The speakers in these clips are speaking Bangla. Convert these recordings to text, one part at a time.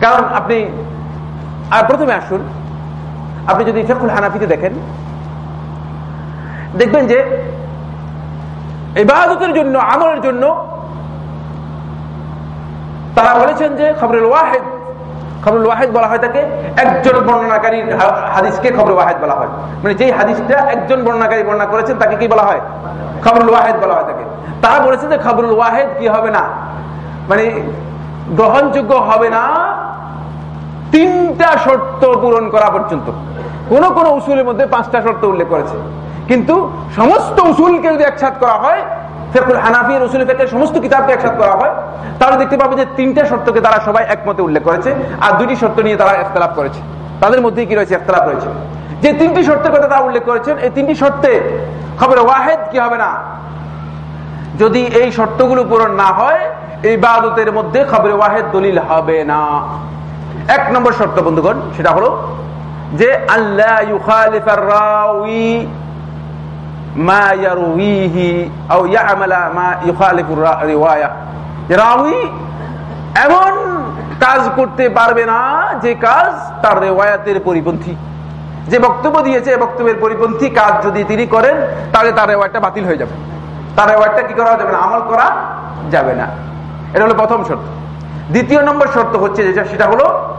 কারণ আপনি, আর প্রথমে আসুন, আপনি যদি ফেকুল হানাফিতে দেখেন, দেখবেন যে ইবাদতের জন্য, আমলের জন্য তারা বলেছেন যে খবরুল ওয়াহেদ খবরুল ওয়াহেদ বলা হয় তাকে, একজন বর্ণনাকারীর হাদিসকে খবর ওয়াহেদ বলা হয়। মানে যেই হাদিসটা একজন বর্ণনাকারী বর্ণনা করেছেন, তাকে কি বলা হয়? খবরুল ওয়াহেদ বলা হয় তাকে। তারা বলেছেন যে খবরুল ওয়াহেদ কি হবে না? মানে গ্রহণযোগ্য হবে না তিনটা শর্ত পূরণ করা পর্যন্ত। কোন কোন উসুলের মধ্যে পাঁচটা শর্ত উল্লেখ করেছে। কিন্তু সমস্ত উসুলকে যদি একসাথ করা হয় তিনটা কথা উল্লেখ তিনটি শর্তে ওয়াহেদ, কি হবে না? যদি এই শর্তগুলো পূরণ না হয় এই বাদতের মধ্যে খবর ওয়াহেদ দলিল হবে না। এক নম্বর শর্ত, বন্ধুগণ, সেটা হলো যে মা রাউই এমন কাজ করতে পারবে না যে কাজ তার রেওয়ায়াতের পরিপন্থী। যে বক্তব্য দিয়েছে বক্তব্যের পরিপন্থী কাজ যদি তিনি করেন, তাহলে তার রেওয়ায়টা বাতিল হয়ে যাবে। তার রেওয়ায়টা কি করা যাবে না? আমল করা যাবে না। এটা হলো প্রথম শর্ত। দ্বিতীয় নম্বর শর্ত হচ্ছে যেটা, সেটা হলো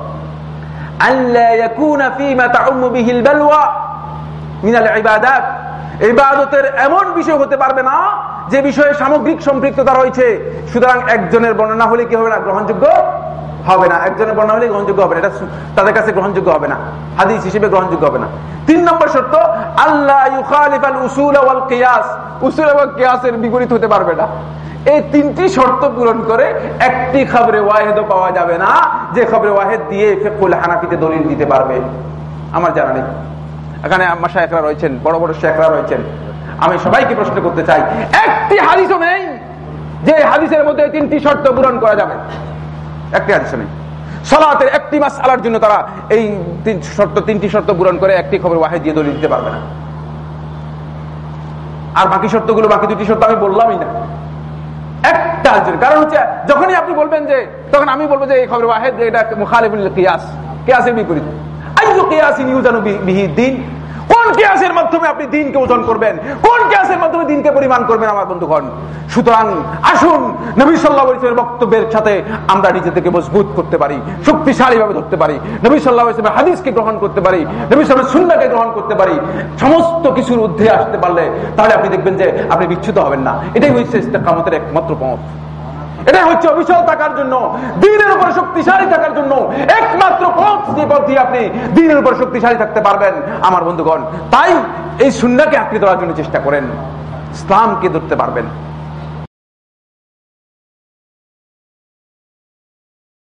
ইবাদতের এমন বিষয় হতে পারবে না যে বিষয়ে সামগ্রিক সম্পৃক্ততা রয়েছে। সুতরাং একজনের বর্ণনা হলে কি হবে না? গ্রহণযোগ্য হবে না। একজনের বর্ণনা হলে গ্রহণযোগ্য হবে না। এটা তাদের কাছে গ্রহণযোগ্য হবে না। হাদিস হিসেবে গ্রহণযোগ্য হবে না। তিন নম্বর শর্ত আল্লাহ ইউখালিফ আল উসুল উসুল এবং কিয়াসের বিপরীত হতে পারবে না। এই তিনটি শর্ত পূরণ করে একটি খবরে ওয়াহেদ পাওয়া যাবে না, যে খবরে ওয়াহেদ দিয়ে ফেকুল হানাফিতে দলিল দিতে পারবে। আমার জানা নেই। এখানে আমার শেখরা রয়েছেন, বড় বড় শেখরা রয়েছেন। আমি সবাইকে প্রশ্ন করতে চাই, একটি হাদিসও নেই যে হাদিসের মধ্যে তিনটি শর্ত পূরণ করা যাবে। একটি হাদিসও নেই। সলাতের একটি মাস আলার জন্য তারা এই শর্ত, তিনটি শর্ত পূরণ করে একটি খবর ওয়াহেদ দিয়ে দলিল দিতে পারবে না। আর বাকি শর্তগুলো, বাকি দুটি শর্ত আমি বললামই না। একটা কারণ হচ্ছে, যখনই আপনি বলবেন যে, তখন আমি বলব যে, এই খবর ওয়াহেদ, এটা মুখালিবুল কিয়াস। কিয়াসের বিপরীত। আইজু কিয়াসিন ইউজানু বিহি দিন কোন কেয়াসের মাধ্যমে আপনি দিনকে ওজন করবেন? কোন কেয়াসের মাধ্যমে দিনকে পরিমাণ করবেন আমার বন্ধুগণ? সুতরাং আসুন, নবী সাল্লাহ বক্তব্যের সাথে আমরা নিজেদেরকে মজবুত করতে পারি শক্তিশালী ভাবে ধরতে পারি। নবী সাল্লাহ হাদিসকে গ্রহণ করতে পারি, নবী সাল্লামের সুন্নাকে গ্রহণ করতে পারি। সমস্ত কিছুর ঊর্ধ্বে আসতে পারলে তাহলে আপনি দেখবেন যে আপনি বিচ্ছুত হবেন না। এটাই হচ্ছে ইস্তেকামতের একমাত্র পথ। এটাই হচ্ছে অবিচল থাকার জন্য, দিনের উপর শক্তিশালী থাকার জন্য, একমাত্র পথ যে পথ দিয়ে আপনি দিনের উপর শক্তিশালী থাকতে পারবেন, আমার বন্ধুগণ। তাই এই শূন্যকে আঁকড়ে ধরার জন্য চেষ্টা করেন। ইসলামকে ধরতে পারবেন।